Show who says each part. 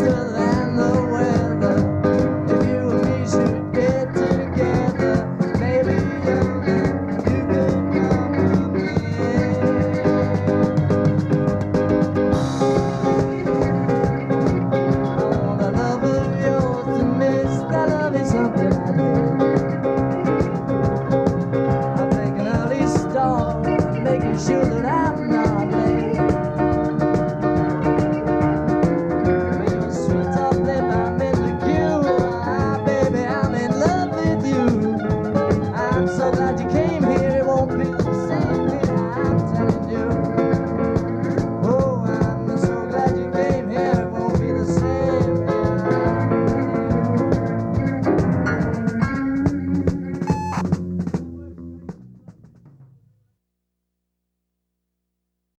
Speaker 1: till love.